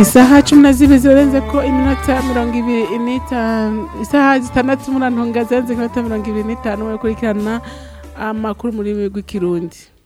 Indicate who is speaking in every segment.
Speaker 1: isaha cumi na zibiri zirenze ko iminota mirongo ibiri n'itanu isaha zitandatu umurantunga zirenze iminota mirongo ibiri n'itanu bakurikirana amakuru mu rurimi rw'ikirundi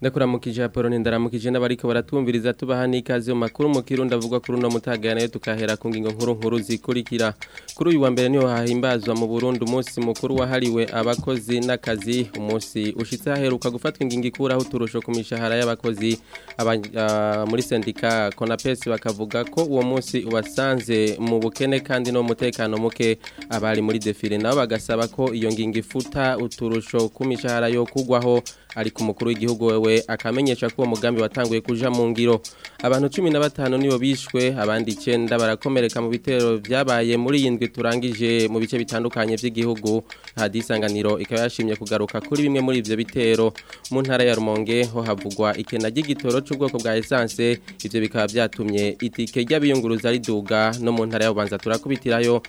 Speaker 1: ndakuramukije
Speaker 2: Apolline ndaramukije n'abariko baratumviriza tubahani ikaze mu makuru mu kirundi avuga kuri no mutagana yo tukahera ku ngingo nkuru nkuru zikurikira kuri uyu wa mbere niho hahimbazwa mu Burundi umunsi mukuru wahariwe abakozi n'akazi umunsi ushitse aheruka gufatwa ingingo ikuraho turusho ku mishahara y'abakozi ah, muri sendika Konapes bakavuga ko uwo munsi ubasanze mu bukene kandi umutekano muke abari muri defile nabo bagasaba ko iyo ngingo ifuta uturusho kumishahara yo kugwaho ariko umukuru w'igihugu wewe akamenyesha ko uwo mugambi watanguye kuja mu ngiro abantu cumi na batanu nibo bishwe abandi icyenda barakomereka mu bitero byabaye muri yindwi turangije mu bice bitandukanye by'igihugu hadisanganiro ikaba yashimye kugaruka kuri bimwe muri ibyo bitero mu ntara ya rumonge ho havugwa ikena ry'igitoro cy'ubwoko bwa esanse ibyo bikaba byatumye itike ry'abiyunguruza riduga no mu ntara ya bubanza turakubitirayo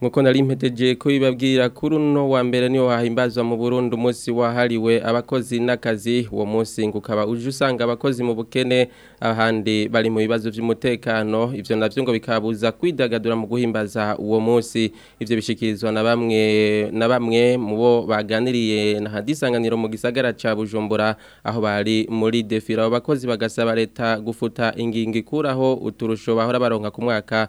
Speaker 2: nkuko nari mpeteje ko kuri uno wa mbere niyo wahimbazwa mu burundu umunsi wahariwe abakozi n'akazi uwo munsi ngukaba uje usanga abakozi mu bukene ahandi bari mu bibazo by'umutekano ivyo navyo ngo bikabuza kwidagadura mu guhimbaza uwo munsi ibyo bishikirizwa na bamwe na bamwe mu bo baganiriye na hadisanganiro mu gisagara cya Bujumbura aho bari muri defira abakozi bagasaba leta gufuta ingingo ikuraho uturusho bahora baronka ku mwaka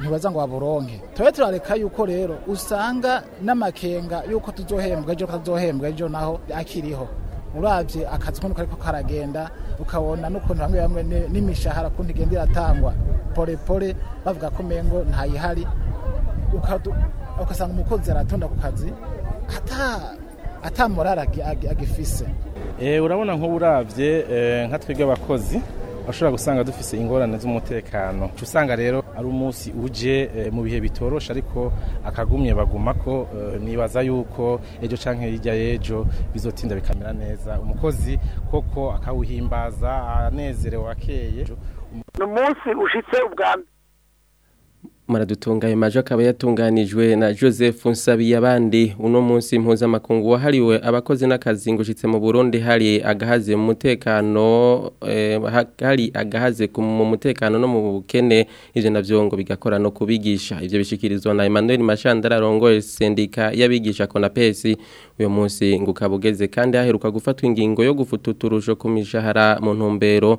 Speaker 3: ntibaza ngo baburonke turabe turareka yuko rero usanga n'amakenga y'uko tuzohembwa ejo tuzohembwa ejo naho akiriho urabye akazi nk'uko ariko karagenda ukabona n'ukuntu bamwe bamwe n'imishahara kuntu igenda iratangwa polepole bavuga ko umengo ntayihari ugasanga umukozi aratonda ku kazi atamurara agifise
Speaker 4: eh, urabona nk'ubu eh, nka twebwe abakozi bashobora gusanga dufise ingorane z'umutekano usanga rero ari umunsi uje eh, mu bihe bitoroshe ariko akagumye baguma ko eh, nibaza yuko ejo cyangwa hirya y'ejo bizotinda bikamera neza umukozi koko akawuhimbaza anezerewe akeye
Speaker 5: ni umunsi ushyitse ubwa mbere
Speaker 2: Maradutunganye majo akaba yatunganijwe na Joseph Nsabiye abandi uno munsi mpuzamakungu wahariwe abakozi n'akazi ngushitse mu Burundi hari agahaze mu mutekano eh, hari agahaze mu mutekano no mu bukene ivyo navyo ngo bigakora no kubigisha ivyo bishikirizwa na Emmanuel Mashandara arongoye sendika y'abigisha Konapesi uyu munsi ngo kandi aheruka gufatwa ingingo yo gufuta uturusho ku mishahara mu ntumbero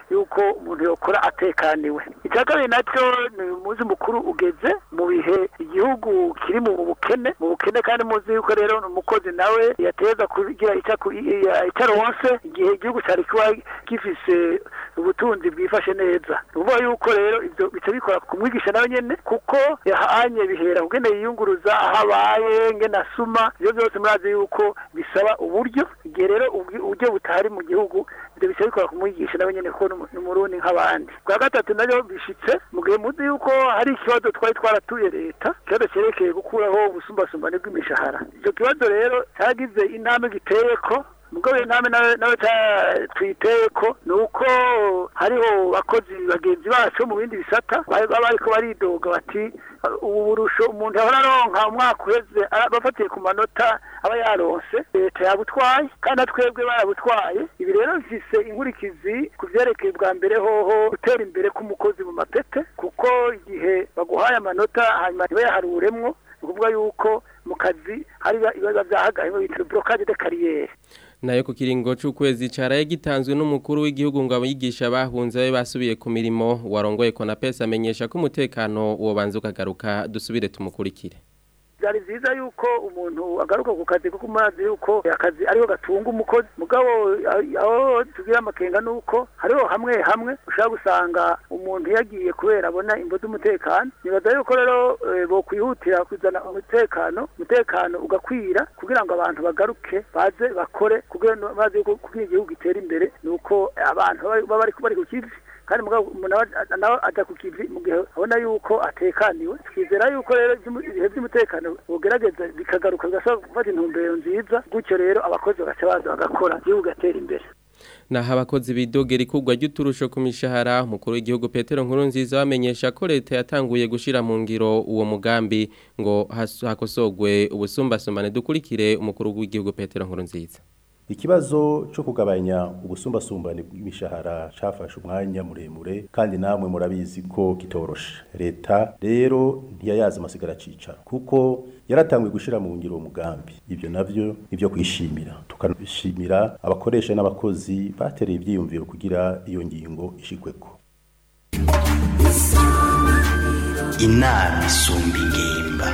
Speaker 5: yuko umuntu yakora atekaniwe icya nacyo ni umunsi mukuru ugeze mu bihe igihugu kiri mu bukene mu bukene kandi muzi yuko rero umukozi nawe yateza kugira itaronse igihe igihugu cyari kuba gifise ubutunzi bwifashe neza ubwo yuko rero ibyo bica bikora ku mwigisha nawe nyene kuko yahanye bihera kugene yiyunguruza aho abaye ngene asuma ivyo byose murazi yuko bisaba uburyo igihe rero uburyo butahari mu gihugu ibyo bisaba bikora kumwigisha nawe nyine ko n'umurundi nk'abandi bwa gatatu nabyo bishitse mu gihe muzi yuko hari ikibazo twari twaratuye leta ikibazo cyerekeye gukuraho ubusumbasumbane bw'imishahara icyo kibazo rero cyagize intambwe giteye ko tugoye namwe nawe twiteye ko ni uko hariho bakozi bagenzi bacu mu bindi bisata baba bariko baridoga bati ubu burusho umuntu ahora aronka umwaka uheze bafatiye ku manota aba yaronse leta yabutwaye kandi twebwe barabutwaye ibi rero bifise inkurikizi ku vyerekeye bwa mbere hoho gutera imbere k'umukozi mu mapete kuko igihe baguhaye amanota hanyuma ntibayaharuremwo ni ukuvuga yuko mu kazi hari ibibazo byahagaye bitiro borokage de kariyeri
Speaker 2: nayo ku kiringo cy'ukwezi cyaraye gitanzwe n'umukuru w'igihugu ngo abigisha bahunze babe basubiye ku mirimo warongoye ko na pesa amenyesha ko umutekano wobanza ukagaruka dusubire tumukurikire
Speaker 5: byari byiza yuko umuntu agaruka ku kazi kuko umazi yuko akazi ariho gatunga umukozi mugabo aho tugira amakenga nuko hariho hamwe hamwe ushobora gusanga umuntu yagiye kubera abona imbo umutekano nibaza yuko rero eh, bakwihutira kwihutira kuzana umutekano umutekano ugakwira kugira ngo abantu bagaruke baze bakore kugira ngo igihugu gitere imbere nuko abantu baba bari ku kivi kandi nawe adakukizi mu gihe abona yuko atekaniwe twizera yuko rero ibihe by'umutekano bugerageza bikagaruka bigashobora gufata intumbero nziza gutyo rero abakozi bagaca baza bagakora igihugu gatera imbere
Speaker 2: naho abakozi bidogera ikugwa ry'uturusho ku mishahara umukuru w'igihugu petero nkurunziza wamenyesha ko leta yatanguye gushyira mu ngiro uwo mugambi ngo hakosogwe ubusumbasumbane dukurikire umukuru w'igihugu petero Nkuru nziza.
Speaker 6: ikibazo cyo kugabanya ubusumbasumbane bw'imishahara cyafashe umwanya muremure kandi namwe murabizi ko kitoroshe leta rero ntiyayaza amasigara acicara kuko yaratangwe gushyira mu ngiro umugambi ibyo nabyo nibyo kwishimira tukanashimira abakoresha n'abakozi batereye ibyiyumviro kugira iyo ngingo ishikweko
Speaker 7: inama isumba ingimba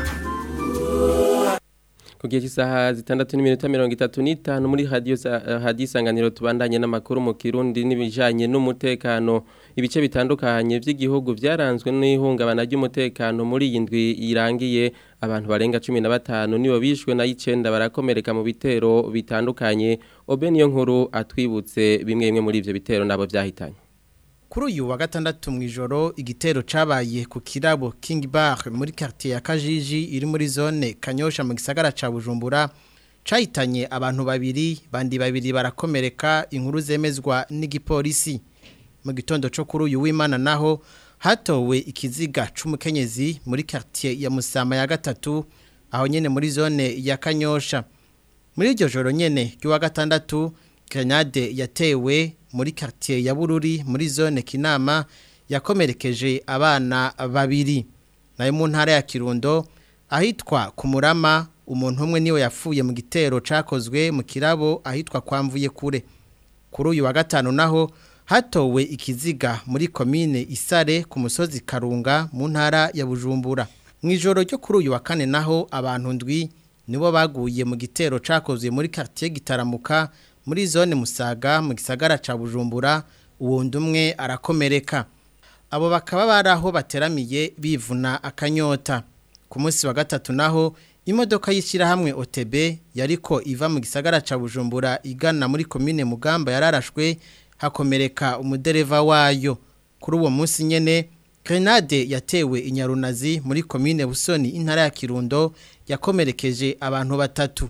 Speaker 2: ku gihe cy'isaha zitandatu n'iminota mirongo itatu n'itanu muri hadiyo hadisanganiro eh, tubandanye n'amakuru mu kirundi n'ibijyanye n'umutekano ibice bitandukanye by'igihugu byaranzwe n'ihungabana ry'umutekano muri iyi ndwi irangiye abantu barenga cumi na batanu nibo bishwe na icyenda barakomereka mu bitero bitandukanye obeniyo nkuru atwibutse bimwe bimwe muri ibyo bitero nabo byahitanye
Speaker 8: kuri uyu wa gatandatu mu ijoro igitero cyabaye ku kirabo King Bar muri quartier ya Kajiji iri muri zone Kanyosha mu gisagara ca Bujumbura cahitanye abantu babiri bandi babiri barakomereka inkuru zemezwa n'igipolisi mu gitondo cyo kuri uyu w'Imana naho hatowe ikiziga c'umukenyezi muri quartier ya Musama ya gatatu aho nyene muri zone ya Kanyosha muri iryo joro nyene ry'uwa gatandatu grenade yatewe muri quartier ya Bururi muri zone Kinama yakomerekeje abana babiri nayo mu ntara ya Kirundo ahitwa kumurama, umuntu umwe niwe yafuye mu gitero cakozwe mu kirabo ahitwa kwamvuye kure kuri uyu wa gatanu naho hatowe ikiziga muri komine Isare ku musozi Karunga mu ntara ya Bujumbura mu ijoro ryo kuri uyu wa kane naho abantu ndwi nibo baguye mu gitero cakozwe muri quartier gitaramuka muri zone musaga mu gisagara ca bujumbura uwundi umwe arakomereka abo bakaba bari aho bateramiye bivuna akanyota ku munsi wa gatatu naho imodoka y'ishyirahamwe OTB yariko iva mu gisagara ca bujumbura igana muri komine mugamba yararashwe hakomereka umudereva wayo kuri uwo munsi nyine grenade yatewe inyarunazi muri komine busoni intara ya kirundo yakomerekeje abantu batatu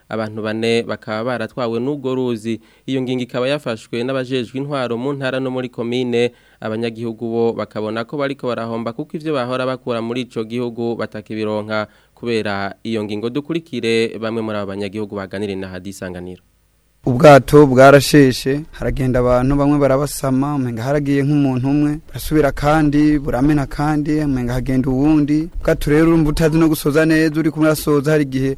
Speaker 8: abantu bane
Speaker 2: bakaba baratwawe n'ubwo ruzi iyo ngingo ikaba yafashwe n'abajejwe intwaro mu ntara no muri komine abanyagihugu bo bakabona ko bariko barahomba kuko ivyo bahora bakura muri ico gihugu batakibironka kubera iyo ngingo dukurikire bamwe muri abanyagihugu baganire na hadisanganiro
Speaker 9: ubwato bwarasheshe haragenda abantu bamwe barabasama umenga haragiye nk'umuntu umwe barasubira kandi buramena kandi umenga hagenda uwundi ubwato rero urumva utazi no gusoza neza uri kumurasoza hari igihe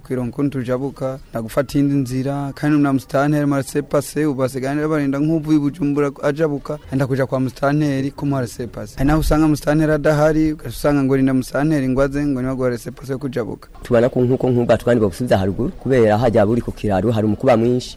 Speaker 9: ntitukwironka ukuntu ndasohoka ndagufata indi nzira kandi na musitanteri marse pase ubasiganira barinda nk'uvuye bujumbura ajabuka enda kuja kwa musitanteri ko marse pase naho usanga musitanteri adahari usanga ngo rinda musitanteri ngwaze ngo niba gwarese yo kujabuka
Speaker 10: tubona ko nkuko nkubwa twandi bagusubiza haruguru kubera hajya buri ku kiraro hari umukuba mwinshi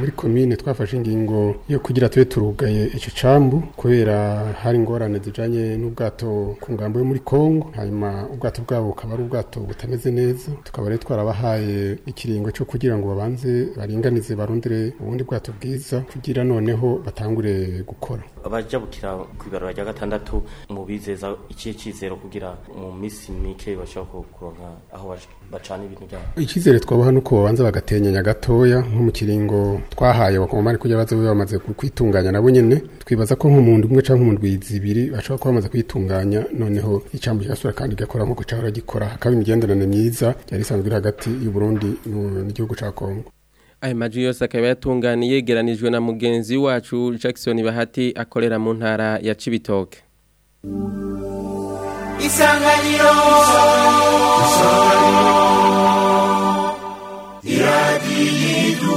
Speaker 9: muri
Speaker 2: komine
Speaker 11: twafashe ingingo yo kugira tube turugaye icyo cambu kubera hari ingorane zijanye n'ubwato ku ngambo yo muri Kongo hanyuma ubwato bwabo bukaba ari ubwato butameze neza tukaba rero twarabahaye ikiringo cyo kugira ngo babanze baringanize barondere ubundi bwato bwiza kugira noneho batangure gukora
Speaker 12: abajabukira ku ibarura rya gatandatu mu bizeza ikihe cyizero kugira mu minsi mike bashaka kuronka aho bacana ibintu byabo
Speaker 11: icyizere twabaha nuko babanza bagatenyenya gatoya nko mu kiringo twahaye bakomari kugira baze bamaze kwitunganya nabo nyene twibaza ko nk'umuntu umwe canke umuntu izibiri bashobora kuba bamaze kwitunganya noneho icambo cyasura kandi gakora nk'uko cahora gikora hakaba imigenderanire myiza yari isanzwe iri hagati y'u Burundi n'igihugu cya Kongo
Speaker 2: Aya maju yose akaba yatunganiye yegeranijwe na mugenzi wacu Jackson Bahati akorera mu ntara ya Cibitoke.
Speaker 13: Isanganiro Isanganiro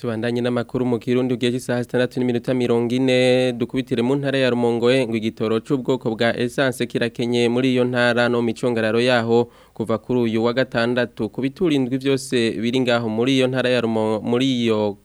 Speaker 2: tubandanye n'amakuru mu kirundi ugiye cy'isaha zitandatu n'iminota mirongo ine dukubitire mu ntara ya rumongoye ngo igitoro cy'ubwoko bwa esanse kirakenye muri iyo ntara no mu micungararo yaho kuva kuri uyu wa gatandatu ku biturindwi byose biri ngaho muri iyo ntara ya muri iyo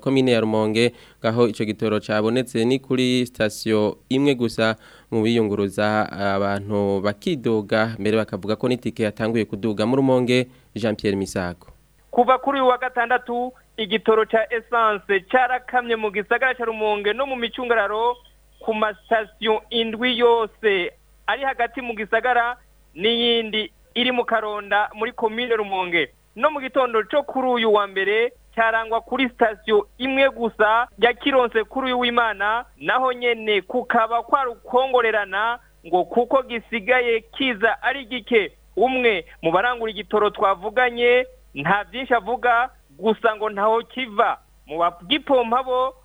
Speaker 2: komine eh, ya rumonge ngaho icyo gitoro cyabonetse ni kuri sitasiyo imwe gusa mu biyunguruza abantu bakidoga mbere bakavuga ko n'itike yatanguye kuduga muri rumonge jean Pierre misago
Speaker 14: kuva kuri uyu wa gatandatu igitoro cya esanse cyarakamye mu gisagara cya rumonge no mu micungararo ku masitasiyo indwi yose ari hagati mu gisagara n'iyindi iri mu karonda muri komine rumonge no mu gitondo cyo kuri uyu wa mbere cyarangwa kuri sitasiyo imwe gusa ya kironse kuri uyu w'imana naho nyene kukaba kwarukongorerana ngo kuko gisigaye kiza ari gike umwe mu barangura igitoro twavuganye nta byinshi avuga gusa ngo ntaho kiva mu bagipompa bo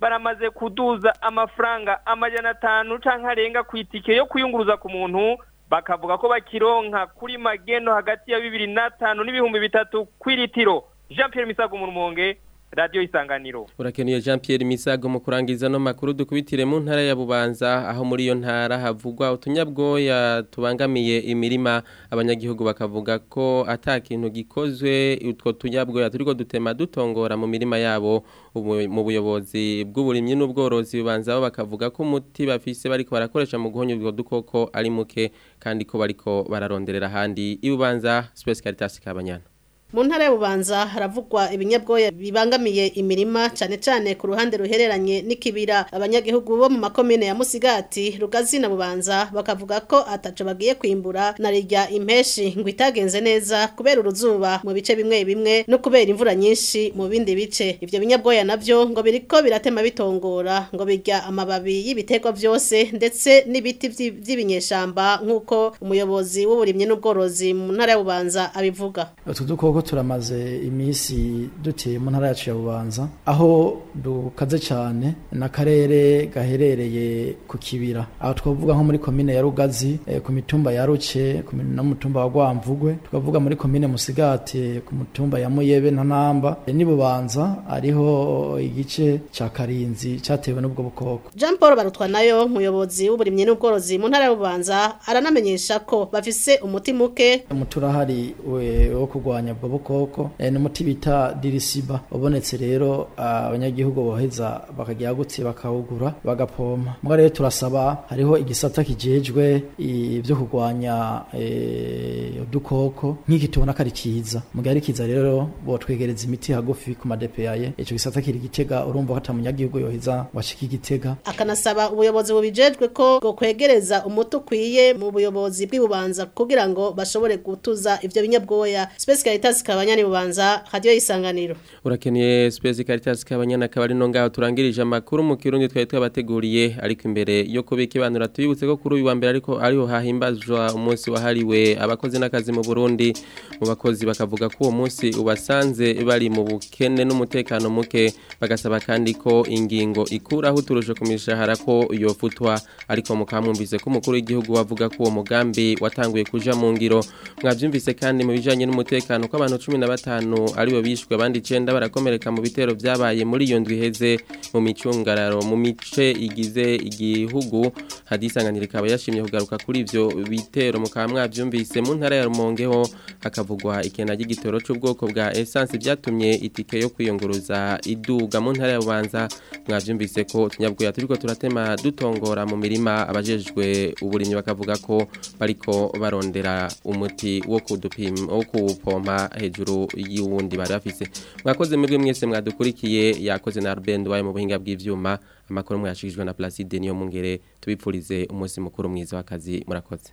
Speaker 14: baramaze kuduza amafaranga amajana atanu cyangwa arenga ku itike yo kuyunguruza ku muntu bakavuga ko bakironka kuri mageno hagati ya bibiri n'atanu n'ibihumbi bitatu ku iritiro jean Pierre Misago mu rumonge radiyo isanganiro
Speaker 2: urakeneye jean Pierre misago mu kurangiza no makuru dukubitire mu ntara ya bubanza aho muri iyo ntara havugwa utunyabwoya tubangamiye imirima abanyagihugu bakavuga ko ata kintu gikozwe utwo tunyabwoya turiko dutema dutongora mu mirima yabo mu buyobozi bw'uburimyi n'ubworozi bibanza aho bakavuga ko umuti bafise bariko barakoresha mu guhonya ubwo dukoko ari muke kandi ko bariko bararonderera ahandi ibubanza Space Caritas Kabanyana
Speaker 15: mu ntara y'ububanza haravugwa ibinyabwoya bibangamiye imirima cyane cyane ku ruhande ruhereranye n'ikibira abanyagihugu bo mu makomine ya musigati rugazina bubanza bakavuga ko ataco bagiye kwimbura na rijya impeshi ngo itagenze neza kubera uruzuba mu bice bimwe bimwe no kubera imvura nyinshi mu bindi bice ibyo binyabwoya nabyo ngo biriko biratema bitongora ngo bijya amababi y'ibiterwa byose ndetse n'ibiti vy'ibinyeshamba nk'uko umuyobozi w'uburimyi n'ubworozi mu ntara y'ububanza abivuga
Speaker 16: kuko turamaze iminsi duteye mu ntara yacu ya bubanza aho dukaze cyane n'akarere gaherereye ku kibira aho twavuga nko muri komine ya rugazi eh, ku mitumba ya ruke no mu mutumba wa rwamvugwe twavuga muri komine musigati ku mutumba ya muyebe na ntamba eh, n'ibubanza ariho igice cya karinzi cyatewe n'ubwo bukoko
Speaker 15: jean paul barutwa nayo umuyobozi w'uburimyi n'ubworozi mu ntara ya bubanza aranamenyesha ko bafise umuti muke
Speaker 16: umuti urahari wo kurwanya agakoko eh, n'umuti bita dirisiba ubonetse rero ah, abanyagihugu boheza bakajya gutse bakawugura bagapoma mwa rero turasaba hariho igisata kijejwe ibyo kurwanya eh, udukoko nk'iki tubona ko ari cyiza mugihe ari cyiza rero botwegereza imiti hagufi ku madepeyaye icyo gisata kiri gitega urumva ko atamunyagihugu yoheza washika igitega
Speaker 15: akanasaba ubuyobozi bubijejwe ko gokwegereza umuti ukwiye mu buyobozi bw'ibubanza kugira ngo bashobore gutuza ibyo binyabwoya specialitas Caritas kabanya ni bubanza isanganiro
Speaker 2: urakeneye Space Caritas kabanya nakabari no ngaho turangirije amakuru mu kirundi twaye twabateguriye ariko imbere yo kubika ibanura tuyibutse ko kuri uyu wa mbere ariko ariho hahimbazwa umunsi wahariwe abakozi n'akazi mu Burundi bakozi bakavuga ko uwo munsi ubasanze bari mu bukene n'umutekano muke bagasaba kandi ko ingingo ikuraho uturusho ku mishahara ko yofutwa ariko mukamwumvise ko umukuru w'igihugu wavuga ko uwo mugambi watanguye kuja mu ngiro mwabyumvise kandi mu bijanye n'umutekano ko abantu 15 aribo bishwe abandi 9 barakomereka mu bitero byabaye muri iyo ndwi heze mu micungararo mu mice igize igihugu hadisanganira ikaba yashimye kugaruka kuri ivyo bitero mukaba mwavyumvise mu ntara ya Rumongeho hakaba havugwa ikena ry'igitoro cy'ubwoko bwa esanse byatumye itike yo kwiyunguruza iduga mu ntara ya bubanza mwabyumvise ko utunyabwoya yaturiko turatema dutongora mu mirima abajejwe uburimyi bakavuga ko bariko barondera umuti wo kudupima wo kuwupompa hejuru y'uwundi bari bafise mwakoze mwebwe mwese mwadukurikiye yakoze na Arbendo waye mu buhinga bw'ivyuma amakuru mwashikijwe na Placide niyo mungere tubipfurize umunsi mukuru mwiza w'akazi murakoze